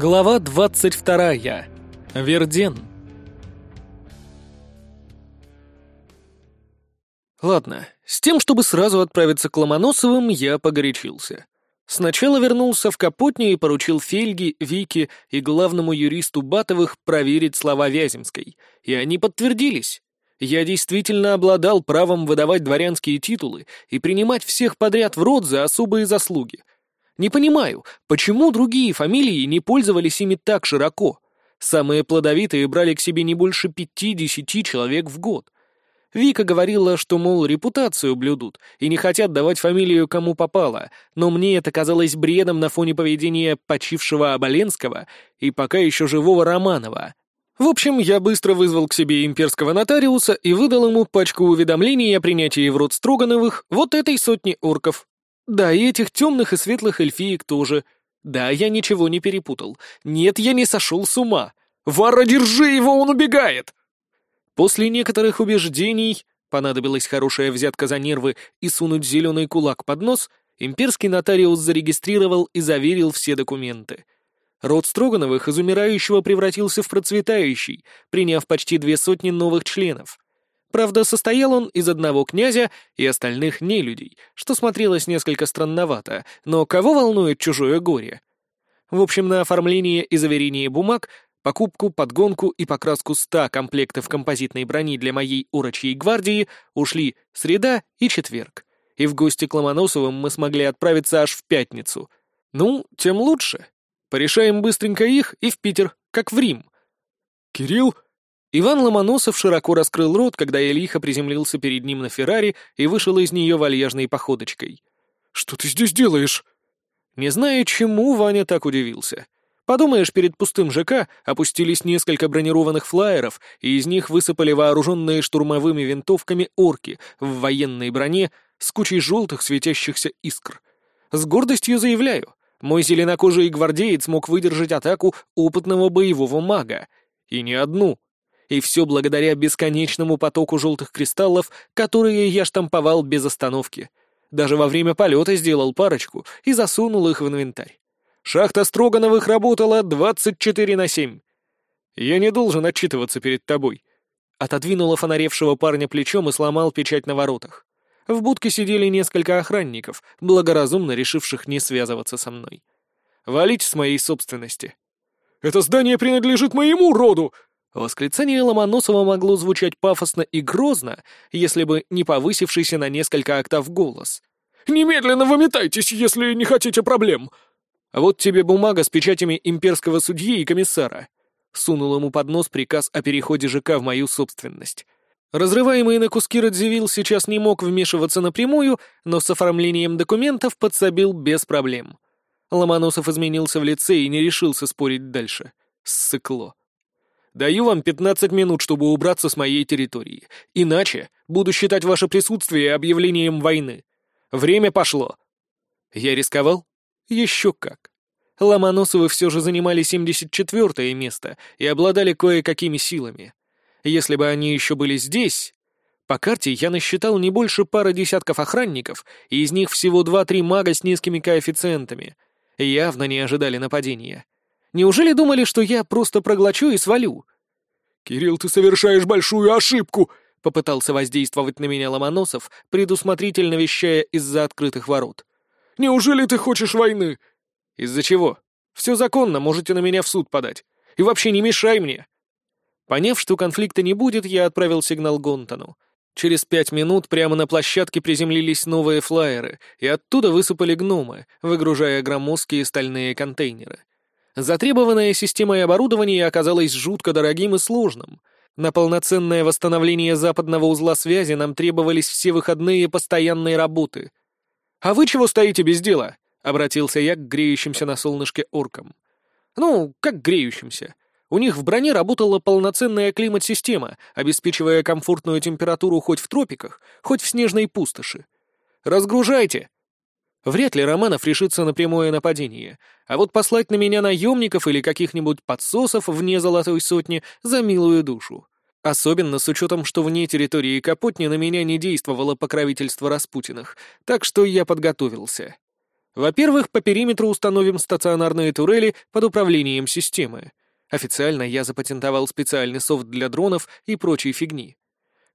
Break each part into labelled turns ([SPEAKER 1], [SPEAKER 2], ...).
[SPEAKER 1] Глава 22. Верден. Ладно, с тем, чтобы сразу отправиться к Ломоносовым, я погорячился. Сначала вернулся в Капотню и поручил Фельге, Вике и главному юристу Батовых проверить слова Вяземской, и они подтвердились. Я действительно обладал правом выдавать дворянские титулы и принимать всех подряд в рот за особые заслуги. Не понимаю, почему другие фамилии не пользовались ими так широко? Самые плодовитые брали к себе не больше пяти-десяти человек в год. Вика говорила, что, мол, репутацию блюдут и не хотят давать фамилию кому попало, но мне это казалось бредом на фоне поведения почившего Оболенского и пока еще живого Романова. В общем, я быстро вызвал к себе имперского нотариуса и выдал ему пачку уведомлений о принятии в рот Строгановых вот этой сотни орков. Да, и этих темных и светлых эльфиек тоже. Да, я ничего не перепутал. Нет, я не сошел с ума. Вара, держи его, он убегает! После некоторых убеждений, понадобилась хорошая взятка за нервы и сунуть зеленый кулак под нос, имперский нотариус зарегистрировал и заверил все документы — Род Строгановых из умирающего превратился в процветающий, приняв почти две сотни новых членов. Правда, состоял он из одного князя и остальных нелюдей, что смотрелось несколько странновато, но кого волнует чужое горе? В общем, на оформление и заверение бумаг, покупку, подгонку и покраску ста комплектов композитной брони для моей урочьей гвардии ушли среда и четверг. И в гости к Ломоносовым мы смогли отправиться аж в пятницу. Ну, тем лучше. Порешаем быстренько их и в Питер, как в Рим. Кирилл? Иван Ломоносов широко раскрыл рот, когда я лихо приземлился перед ним на Феррари и вышел из нее вальяжной походочкой. «Что ты здесь делаешь?» Не знаю, чему Ваня так удивился. Подумаешь, перед пустым ЖК опустились несколько бронированных флайеров, и из них высыпали вооруженные штурмовыми винтовками орки в военной броне с кучей желтых светящихся искр. С гордостью заявляю, мой зеленокожий гвардеец смог выдержать атаку опытного боевого мага. И не одну. И все благодаря бесконечному потоку желтых кристаллов, которые я штамповал без остановки. Даже во время полета сделал парочку и засунул их в инвентарь. Шахта Строгановых работала 24 на 7. Я не должен отчитываться перед тобой. Отодвинула фонаревшего парня плечом и сломал печать на воротах. В будке сидели несколько охранников, благоразумно решивших не связываться со мной. «Валить с моей собственности». «Это здание принадлежит моему роду!» Восклицание Ломоносова могло звучать пафосно и грозно, если бы не повысившийся на несколько октав голос. «Немедленно выметайтесь, если не хотите проблем!» «Вот тебе бумага с печатями имперского судьи и комиссара», — сунул ему под нос приказ о переходе ЖК в мою собственность. Разрываемый на куски Радзивилл сейчас не мог вмешиваться напрямую, но с оформлением документов подсобил без проблем. Ломоносов изменился в лице и не решился спорить дальше. Ссыкло. «Даю вам 15 минут, чтобы убраться с моей территории. Иначе буду считать ваше присутствие объявлением войны. Время пошло». Я рисковал? Еще как. Ломоносовы все же занимали 74-е место и обладали кое-какими силами. Если бы они еще были здесь... По карте я насчитал не больше пары десятков охранников, и из них всего два-три мага с низкими коэффициентами. Явно не ожидали нападения. Неужели думали, что я просто проглочу и свалю? «Кирилл, ты совершаешь большую ошибку!» — попытался воздействовать на меня Ломоносов, предусмотрительно вещая из-за открытых ворот. «Неужели ты хочешь войны?» «Из-за чего? Все законно, можете на меня в суд подать. И вообще не мешай мне!» Поняв, что конфликта не будет, я отправил сигнал Гонтону. Через пять минут прямо на площадке приземлились новые флайеры, и оттуда высыпали гномы, выгружая громоздкие стальные контейнеры. Затребованная системой оборудования оказалась жутко дорогим и сложным. На полноценное восстановление западного узла связи нам требовались все выходные постоянные работы. «А вы чего стоите без дела?» — обратился я к греющимся на солнышке оркам. «Ну, как греющимся?» У них в броне работала полноценная климат-система, обеспечивая комфортную температуру хоть в тропиках, хоть в снежной пустоши. «Разгружайте!» Вряд ли Романов решится на прямое нападение, а вот послать на меня наемников или каких-нибудь подсосов вне золотой сотни за милую душу. Особенно с учетом, что вне территории Капотни на меня не действовало покровительство Распутиных, так что я подготовился. Во-первых, по периметру установим стационарные турели под управлением системы. Официально я запатентовал специальный софт для дронов и прочей фигни.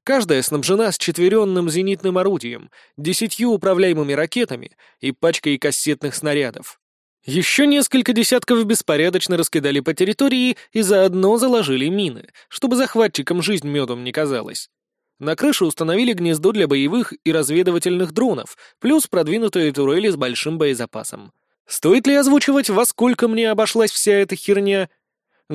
[SPEAKER 1] Каждая снабжена с четверенным зенитным орудием, десятью управляемыми ракетами и пачкой кассетных снарядов. Еще несколько десятков беспорядочно раскидали по территории и заодно заложили мины, чтобы захватчикам жизнь медом не казалась. На крыше установили гнездо для боевых и разведывательных дронов, плюс продвинутые турели с большим боезапасом. Стоит ли озвучивать, во сколько мне обошлась вся эта херня?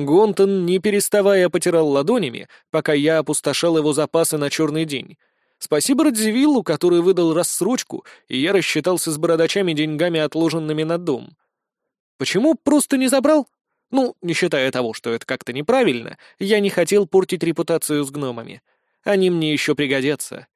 [SPEAKER 1] Гонтон, не переставая, потирал ладонями, пока я опустошал его запасы на черный день. Спасибо Радзивиллу, который выдал рассрочку, и я рассчитался с бородачами деньгами, отложенными на дом. Почему просто не забрал? Ну, не считая того, что это как-то неправильно, я не хотел портить репутацию с гномами. Они мне еще пригодятся.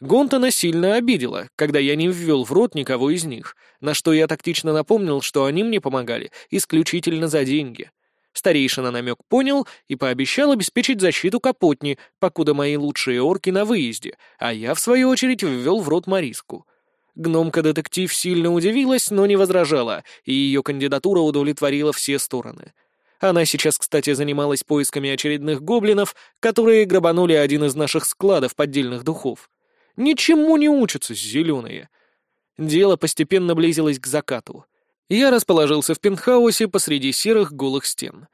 [SPEAKER 1] Гонтона сильно обидела, когда я не ввел в рот никого из них, на что я тактично напомнил, что они мне помогали исключительно за деньги. Старейшина намек понял и пообещал обеспечить защиту Капотни, покуда мои лучшие орки на выезде, а я, в свою очередь, ввел в рот Мариску. Гномка-детектив сильно удивилась, но не возражала, и ее кандидатура удовлетворила все стороны. Она сейчас, кстати, занималась поисками очередных гоблинов, которые грабанули один из наших складов поддельных духов. Ничему не учатся зеленые. Дело постепенно близилось к закату. Я расположился в пентхаусе посреди серых голых стен.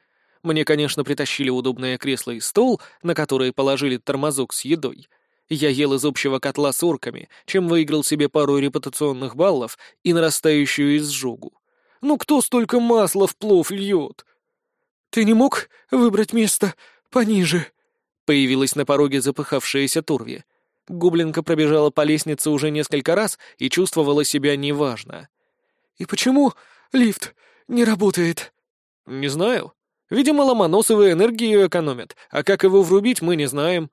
[SPEAKER 1] Мне, конечно, притащили удобное кресло и стол, на которые положили тормозок с едой. Я ел из общего котла с орками, чем выиграл себе пару репутационных баллов и нарастающую изжогу. Ну кто столько масла в плов льет? «Ты не мог выбрать место пониже?» Появилась на пороге запыхавшаяся Турви. Гоблинка пробежала по лестнице уже несколько раз и чувствовала себя неважно. «И почему лифт не работает?» «Не знаю. Видимо, ломоносовые энергию экономят, а как его врубить, мы не знаем».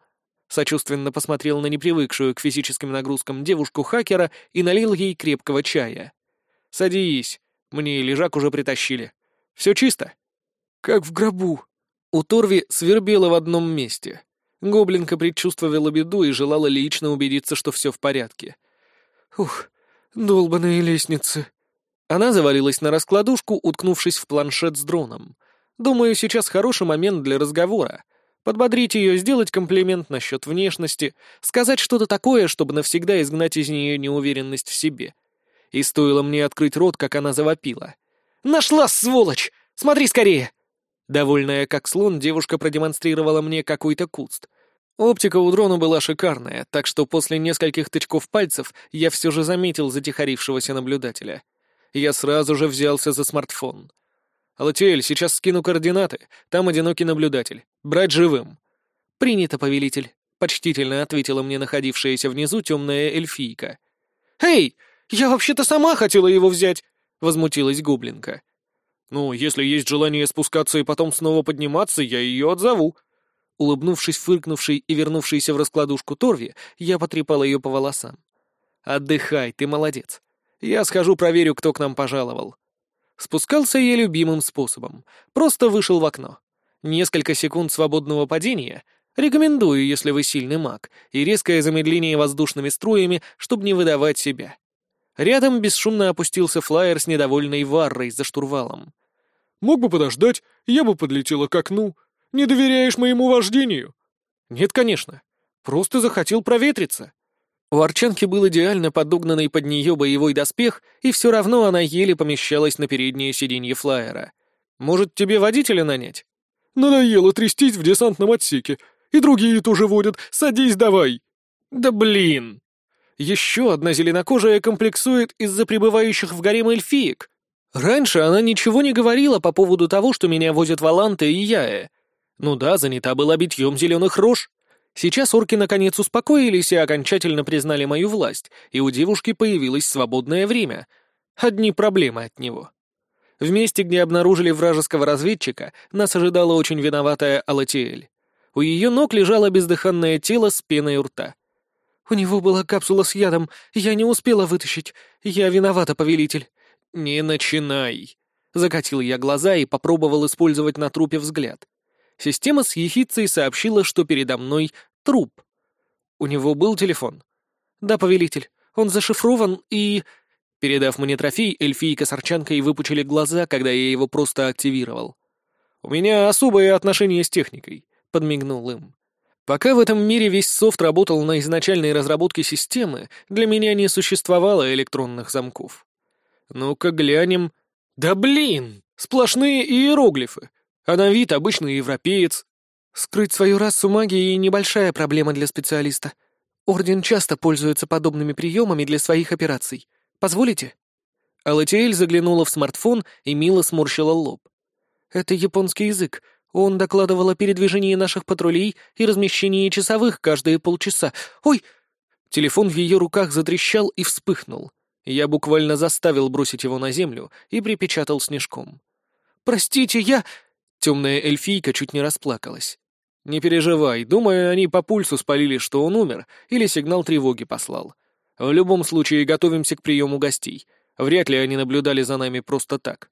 [SPEAKER 1] Сочувственно посмотрел на непривыкшую к физическим нагрузкам девушку-хакера и налил ей крепкого чая. «Садись. Мне лежак уже притащили. Все чисто?» как в гробу». У Торви свербело в одном месте. Гоблинка предчувствовала беду и желала лично убедиться, что все в порядке. «Ух, долбаные лестницы». Она завалилась на раскладушку, уткнувшись в планшет с дроном. «Думаю, сейчас хороший момент для разговора. Подбодрить ее, сделать комплимент насчет внешности, сказать что-то такое, чтобы навсегда изгнать из нее неуверенность в себе. И стоило мне открыть рот, как она завопила. «Нашла, сволочь! Смотри скорее!» Довольная как слон, девушка продемонстрировала мне какой-то куст. Оптика у дрона была шикарная, так что после нескольких тычков пальцев я все же заметил затихарившегося наблюдателя. Я сразу же взялся за смартфон. «Алатиэль, сейчас скину координаты. Там одинокий наблюдатель. Брать живым». «Принято, повелитель», — почтительно ответила мне находившаяся внизу темная эльфийка. «Эй, я вообще-то сама хотела его взять!» — возмутилась гоблинка. «Ну, если есть желание спускаться и потом снова подниматься, я ее отзову». Улыбнувшись, фыркнувшей и вернувшейся в раскладушку Торви, я потрепал ее по волосам. «Отдыхай, ты молодец. Я схожу проверю, кто к нам пожаловал». Спускался я любимым способом. Просто вышел в окно. Несколько секунд свободного падения. Рекомендую, если вы сильный маг, и резкое замедление воздушными струями, чтобы не выдавать себя. Рядом бесшумно опустился флайер с недовольной Варрой за штурвалом. «Мог бы подождать, я бы подлетела к окну. Не доверяешь моему вождению?» «Нет, конечно. Просто захотел проветриться». У Арчанки был идеально подогнанный под нее боевой доспех, и все равно она еле помещалась на переднее сиденье флайера. «Может, тебе водителя нанять?» «Надоело трястись в десантном отсеке. И другие тоже водят. Садись давай!» «Да блин!» Еще одна зеленокожая комплексует из-за пребывающих в гарем эльфиек. Раньше она ничего не говорила по поводу того, что меня возят Валанта и Яэ. Ну да, занята была битьем зеленых рож. Сейчас орки наконец успокоились и окончательно признали мою власть, и у девушки появилось свободное время. Одни проблемы от него. В месте, где обнаружили вражеского разведчика, нас ожидала очень виноватая Алатиэль. У ее ног лежало бездыханное тело с пеной у рта. «У него была капсула с ядом, я не успела вытащить. Я виновата, повелитель». «Не начинай!» Закатил я глаза и попробовал использовать на трупе взгляд. Система с ехицей сообщила, что передо мной труп. У него был телефон. «Да, повелитель, он зашифрован и...» Передав мне трофей, эльфийка с арчанкой выпучили глаза, когда я его просто активировал. «У меня особое отношение с техникой», — подмигнул им. Пока в этом мире весь софт работал на изначальной разработке системы, для меня не существовало электронных замков. Ну-ка глянем. Да блин! Сплошные иероглифы. А на вид обычный европеец. Скрыть свою расу магией — небольшая проблема для специалиста. Орден часто пользуется подобными приемами для своих операций. Позволите?» Алатиэль заглянула в смартфон и мило сморщила лоб. «Это японский язык. Он докладывал о передвижении наших патрулей и размещении часовых каждые полчаса. Ой!» Телефон в ее руках затрещал и вспыхнул. Я буквально заставил бросить его на землю и припечатал снежком. «Простите, я...» Темная эльфийка чуть не расплакалась. «Не переживай, думаю, они по пульсу спалили, что он умер, или сигнал тревоги послал. В любом случае, готовимся к приему гостей. Вряд ли они наблюдали за нами просто так».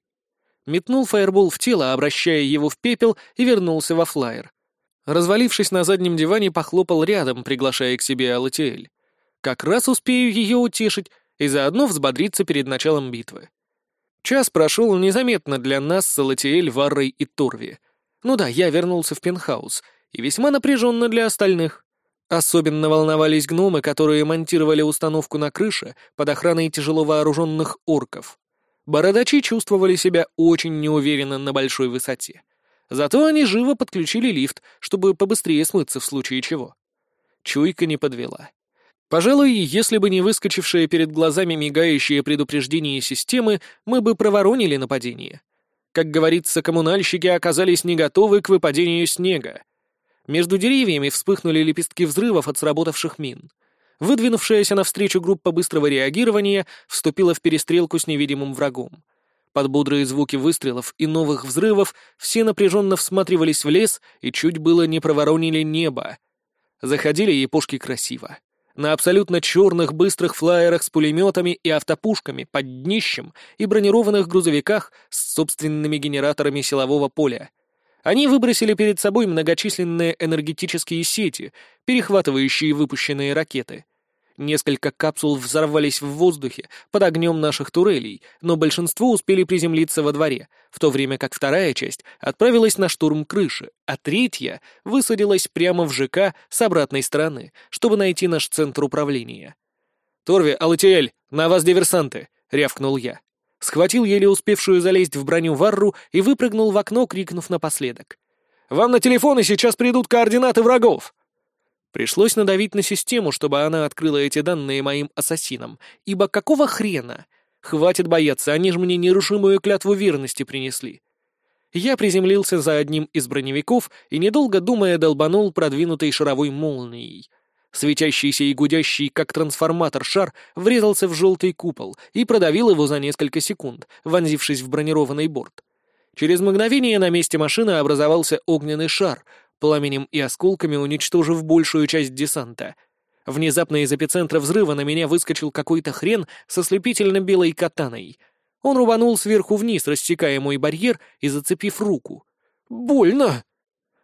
[SPEAKER 1] Метнул фаербол в тело, обращая его в пепел, и вернулся во флайер. Развалившись на заднем диване, похлопал рядом, приглашая к себе Алатиэль. Как раз успею ее утешить и заодно взбодриться перед началом битвы. Час прошел незаметно для нас с Алатиэль, Варрой и Торви. Ну да, я вернулся в пентхаус — и весьма напряженно для остальных. Особенно волновались гномы, которые монтировали установку на крыше под охраной тяжело вооруженных орков. Бородачи чувствовали себя очень неуверенно на большой высоте. Зато они живо подключили лифт, чтобы побыстрее смыться в случае чего. Чуйка не подвела. Пожалуй, если бы не выскочившее перед глазами мигающее предупреждение системы, мы бы проворонили нападение. Как говорится, коммунальщики оказались не готовы к выпадению снега. Между деревьями вспыхнули лепестки взрывов от сработавших мин. Выдвинувшаяся навстречу группа быстрого реагирования вступила в перестрелку с невидимым врагом. Под бодрые звуки выстрелов и новых взрывов все напряженно всматривались в лес и чуть было не проворонили небо. Заходили япошки красиво. На абсолютно черных быстрых флайерах с пулеметами и автопушками под днищем и бронированных грузовиках с собственными генераторами силового поля — они выбросили перед собой многочисленные энергетические сети, перехватывающие выпущенные ракеты. Несколько капсул взорвались в воздухе под огнем наших турелей, но большинство успели приземлиться во дворе, в то время как вторая часть отправилась на штурм крыши, а третья высадилась прямо в ЖК с обратной стороны, чтобы найти наш центр управления. «Торви, Алатиэль, на вас диверсанты!» — рявкнул я схватил еле успевшую залезть в броню Варру и выпрыгнул в окно, крикнув напоследок. «Вам на телефон и сейчас придут координаты врагов!» Пришлось надавить на систему, чтобы она открыла эти данные моим ассасинам, ибо какого хрена? Хватит бояться, они же мне нерушимую клятву верности принесли. Я приземлился за одним из броневиков и, недолго думая, долбанул продвинутой шаровой молнией — Светящийся и гудящий, как трансформатор, шар врезался в желтый купол и продавил его за несколько секунд, вонзившись в бронированный борт. Через мгновение на месте машины образовался огненный шар, пламенем и осколками уничтожив большую часть десанта. Внезапно из эпицентра взрыва на меня выскочил какой-то хрен со слепительно-белой катаной. Он рубанул сверху вниз, рассекая мой барьер и зацепив руку. «Больно!»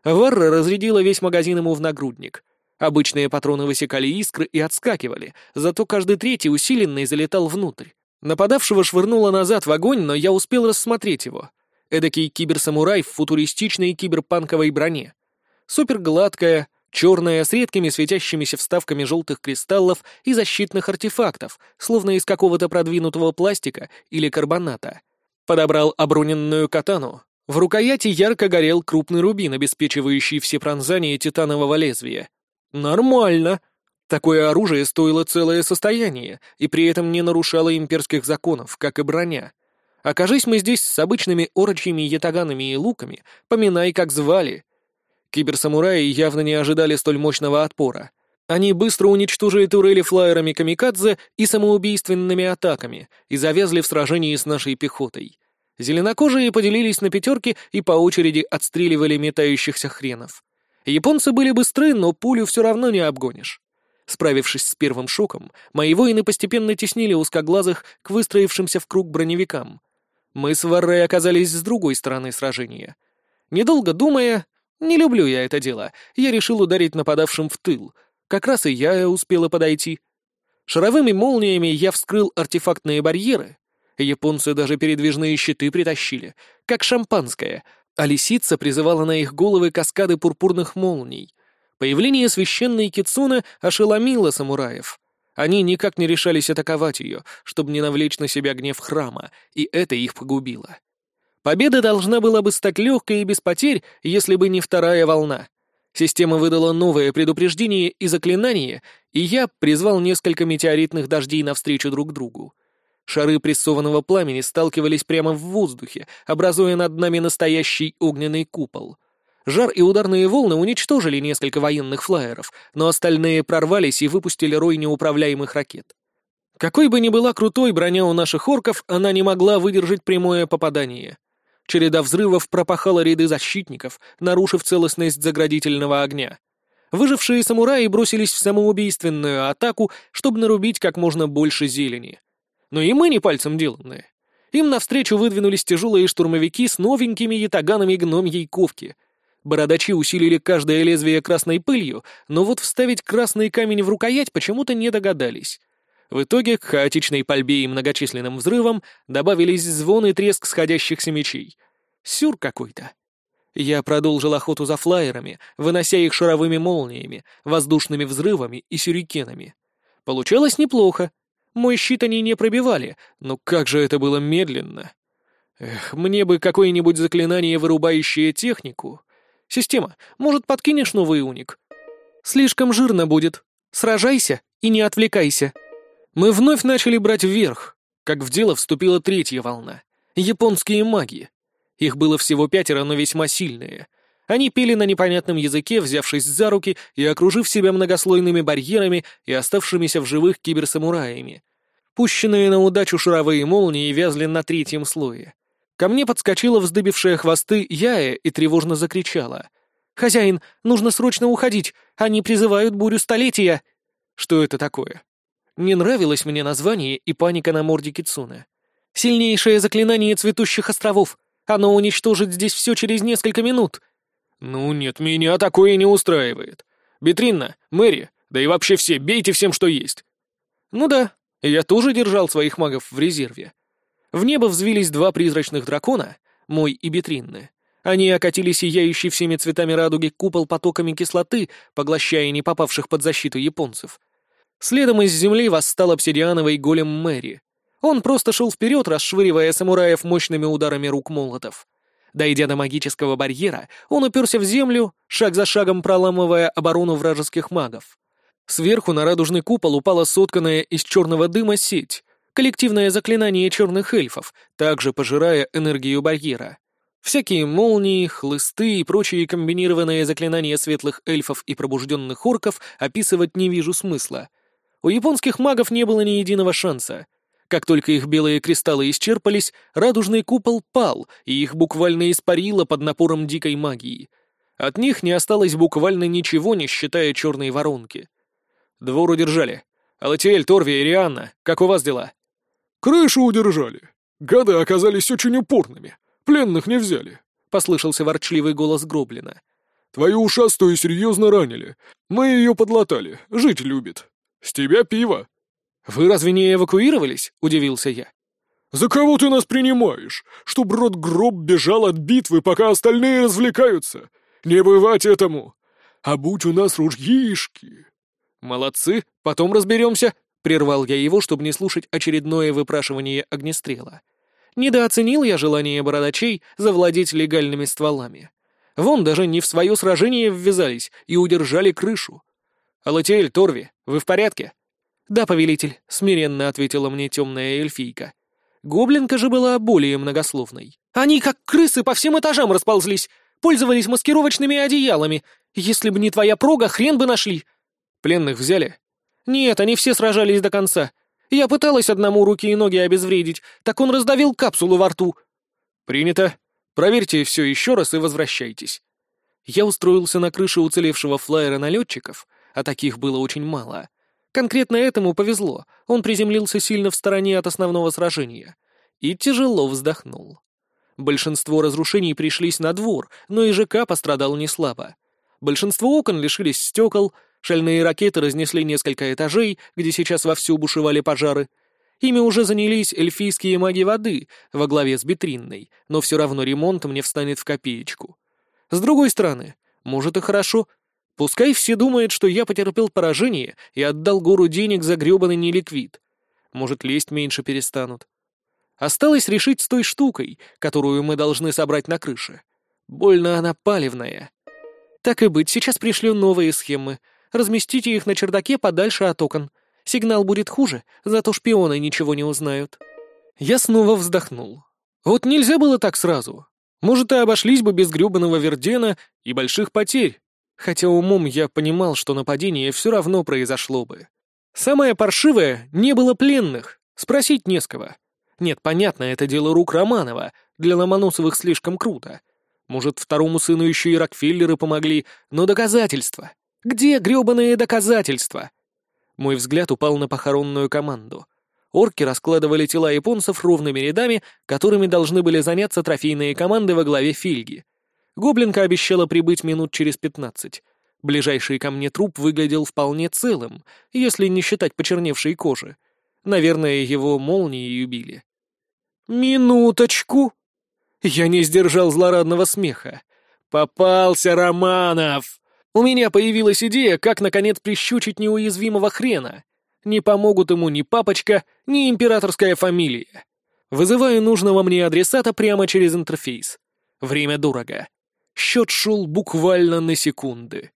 [SPEAKER 1] Варра разрядила весь магазин ему в нагрудник — Обычные патроны высекали искры и отскакивали, зато каждый третий усиленный залетал внутрь. Нападавшего швырнуло назад в огонь, но я успел рассмотреть его. Эдакий киберсамурай в футуристичной киберпанковой броне. Супергладкая, черная, с редкими светящимися вставками желтых кристаллов и защитных артефактов, словно из какого-то продвинутого пластика или карбоната. Подобрал обруненную катану. В рукояти ярко горел крупный рубин, обеспечивающий все пронзания титанового лезвия. Нормально. Такое оружие стоило целое состояние и при этом не нарушало имперских законов, как и броня. Окажись мы здесь с обычными орочьими ятаганами и луками, поминай, как звали. Киберсамураи явно не ожидали столь мощного отпора. Они быстро уничтожили турели флайерами камикадзе и самоубийственными атаками и завязли в сражении с нашей пехотой. Зеленокожие поделились на пятерки и по очереди отстреливали метающихся хренов. Японцы были быстры, но пулю все равно не обгонишь. Справившись с первым шоком, мои воины постепенно теснили узкоглазых к выстроившимся в круг броневикам. Мы с Варрой оказались с другой стороны сражения. Недолго думая, не люблю я это дело, я решил ударить нападавшим в тыл. Как раз и я успела подойти. Шаровыми молниями я вскрыл артефактные барьеры. Японцы даже передвижные щиты притащили, как шампанское, а лисица призывала на их головы каскады пурпурных молний. Появление священной Кицуны ошеломило самураев. Они никак не решались атаковать ее, чтобы не навлечь на себя гнев храма, и это их погубило. Победа должна была бы стать легкой и без потерь, если бы не вторая волна. Система выдала новое предупреждение и заклинание, и я призвал несколько метеоритных дождей навстречу друг другу. Шары прессованного пламени сталкивались прямо в воздухе, образуя над нами настоящий огненный купол. Жар и ударные волны уничтожили несколько военных флайеров, но остальные прорвались и выпустили рой неуправляемых ракет. Какой бы ни была крутой броня у наших орков, она не могла выдержать прямое попадание — Череда взрывов пропахала ряды защитников, нарушив целостность заградительного огня. Выжившие самураи бросились в самоубийственную атаку, чтобы нарубить как можно больше зелени. Но и мы не пальцем деланные. Им навстречу выдвинулись тяжелые штурмовики с новенькими ятаганами гномьей ковки. Бородачи усилили каждое лезвие красной пылью, но вот вставить красный камень в рукоять почему-то не догадались. В итоге к хаотичной пальбе и многочисленным взрывам добавились звон и треск сходящихся мечей. Сюр какой-то. Я продолжил охоту за флайерами, вынося их шаровыми молниями, воздушными взрывами и сюрикенами. Получалось неплохо. Мой щит они не пробивали, но как же это было медленно. Эх, мне бы какое-нибудь заклинание, вырубающее технику. Система, может, подкинешь новый уник? Слишком жирно будет. Сражайся и не отвлекайся. Мы вновь начали брать вверх, как в дело вступила третья волна. Японские маги. Их было всего пятеро, но весьма сильные. Они пели на непонятном языке, взявшись за руки и окружив себя многослойными барьерами и оставшимися в живых киберсамураями. Пущенные на удачу шаровые молнии вязли на третьем слое. Ко мне подскочила вздыбившая хвосты Яя и тревожно закричала. «Хозяин, нужно срочно уходить! Они призывают бурю столетия!» Что это такое? Не нравилось мне название и паника на морде Кицуны. «Сильнейшее заклинание цветущих островов! Оно уничтожит здесь все через несколько минут!» «Ну нет, меня такое не устраивает. Бетринна, Мэри, да и вообще все, бейте всем, что есть!» «Ну да, я тоже держал своих магов в резерве. В небо взвились два призрачных дракона, мой и Бетринны. Они окатили сияющий всеми цветами радуги купол потоками кислоты, поглощая не попавших под защиту японцев. Следом из земли восстал обсидиановый голем Мэри. Он просто шел вперед, расшвыривая самураев мощными ударами рук молотов. Дойдя до магического барьера, он уперся в землю, шаг за шагом проламывая оборону вражеских магов. Сверху на радужный купол упала сотканная из черного дыма сеть, коллективное заклинание черных эльфов, также пожирая энергию барьера. Всякие молнии, хлысты и прочие комбинированные заклинания светлых эльфов и пробужденных орков описывать не вижу смысла — у японских магов не было ни единого шанса. Как только их белые кристаллы исчерпались, радужный купол пал, и их буквально испарило под напором дикой магии. От них не осталось буквально ничего, не считая черной воронки. Двор удержали. Алатиэль, Торви и Рианна, как у вас дела?
[SPEAKER 2] Крышу удержали. Гады оказались очень упорными. Пленных не взяли. Послышался ворчливый голос Гроблина. Твою ушастую серьезно ранили. Мы ее подлатали. Жить любит. «С тебя пиво».
[SPEAKER 1] «Вы разве не эвакуировались?» — удивился я.
[SPEAKER 2] «За кого ты нас принимаешь? Чтоб род гроб бежал от битвы, пока остальные развлекаются? Не бывать этому! А будь у нас ружьишки!»
[SPEAKER 1] «Молодцы, потом разберемся», — прервал я его, чтобы не слушать очередное выпрашивание огнестрела. Недооценил я желание бородачей завладеть легальными стволами. Вон даже не в свое сражение ввязались и удержали крышу. «Алатиэль, Торви, вы в порядке?» «Да, повелитель», — смиренно ответила мне темная эльфийка. Гоблинка же была более многословной. «Они, как крысы, по всем этажам расползлись, пользовались маскировочными одеялами. Если бы не твоя прога, хрен бы нашли». «Пленных взяли?» «Нет, они все сражались до конца. Я пыталась одному руки и ноги обезвредить, так он раздавил капсулу во рту». «Принято. Проверьте все еще раз и возвращайтесь». Я устроился на крыше уцелевшего флайера налетчиков — а таких было очень мало. Конкретно этому повезло, он приземлился сильно в стороне от основного сражения. И тяжело вздохнул. Большинство разрушений пришлись на двор, но и ЖК пострадал не слабо. Большинство окон лишились стекол, Шальные ракеты разнесли несколько этажей, где сейчас вовсю бушевали пожары. Ими уже занялись эльфийские маги воды во главе с Бетринной, но все равно ремонт мне встанет в копеечку. С другой стороны, может и хорошо. Пускай все думают, что я потерпел поражение и отдал гору денег за гребаный неликвид. Может, лезть меньше перестанут. Осталось решить с той штукой, которую мы должны собрать на крыше. Больно она палевная. Так и быть, сейчас пришлю новые схемы. Разместите их на чердаке подальше от окон. Сигнал будет хуже, зато шпионы ничего не узнают. Я снова вздохнул. Вот нельзя было так сразу. Может, и обошлись бы без грёбаного Вердена и больших потерь. Хотя умом я понимал, что нападение все равно произошло бы. Самое паршивое — не было пленных. Спросить не с кого. Нет, понятно, это дело рук Романова. Для Ломоносовых слишком круто. Может, второму сыну еще и Рокфеллеры помогли, но доказательства. Где грёбаные доказательства? Мой взгляд упал на похоронную команду. Орки раскладывали тела японцев ровными рядами, которыми должны были заняться трофейные команды во главе Фильги. Гоблинка обещала прибыть минут через пятнадцать. Ближайший ко мне труп выглядел вполне целым, если не считать почерневшей кожи. Наверное, его молнией убили. «Минуточку!» Я не сдержал злорадного смеха. «Попался, Романов!» У меня появилась идея, как, наконец, прищучить неуязвимого хрена. Не помогут ему ни папочка, ни императорская фамилия. Вызываю нужного мне адресата прямо через интерфейс. Время дорого. Счет шел буквально на секунды.